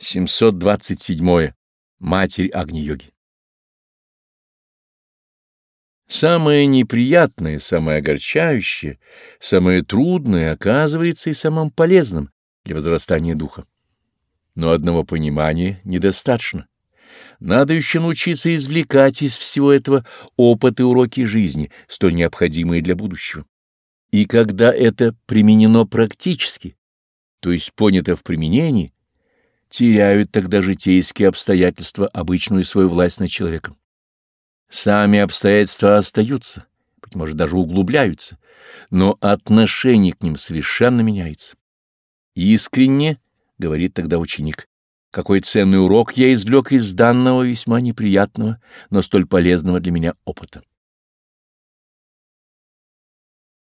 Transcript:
727. Матерь Агни-йоги. Самое неприятное, самое огорчающее, самое трудное оказывается и самым полезным для возрастания духа. Но одного понимания недостаточно. Надо еще научиться извлекать из всего этого опыт и уроки жизни, столь необходимые для будущего. И когда это применено практически, то есть понято в применении, теряют тогда житейские обстоятельства обычную свою власть над человеком. Сами обстоятельства остаются, быть может, даже углубляются, но отношение к ним совершенно меняется. Искренне, — говорит тогда ученик, — какой ценный урок я извлек из данного весьма неприятного, но столь полезного для меня опыта.